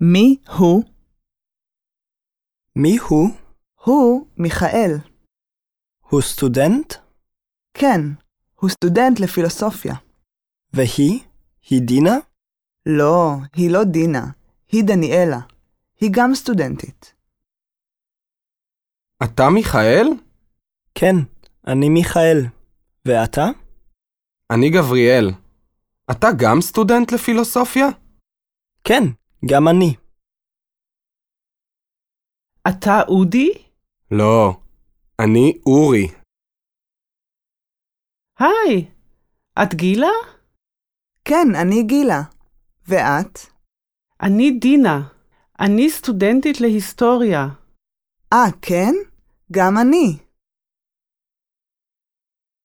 מי הוא? מי הוא? הוא מיכאל. הוא סטודנט? כן, הוא סטודנט לפילוסופיה. והיא? היא דינה? לא, היא לא דינה, היא דניאלה. היא גם סטודנטית. אתה מיכאל? כן, אני מיכאל. ואתה? אני גבריאל. אתה גם סטודנט לפילוסופיה? כן, גם אני. אתה אודי? לא, אני אורי. היי, את גילה? כן, אני גילה. ואת? אני דינה. אני סטודנטית להיסטוריה. אה, כן? גם אני.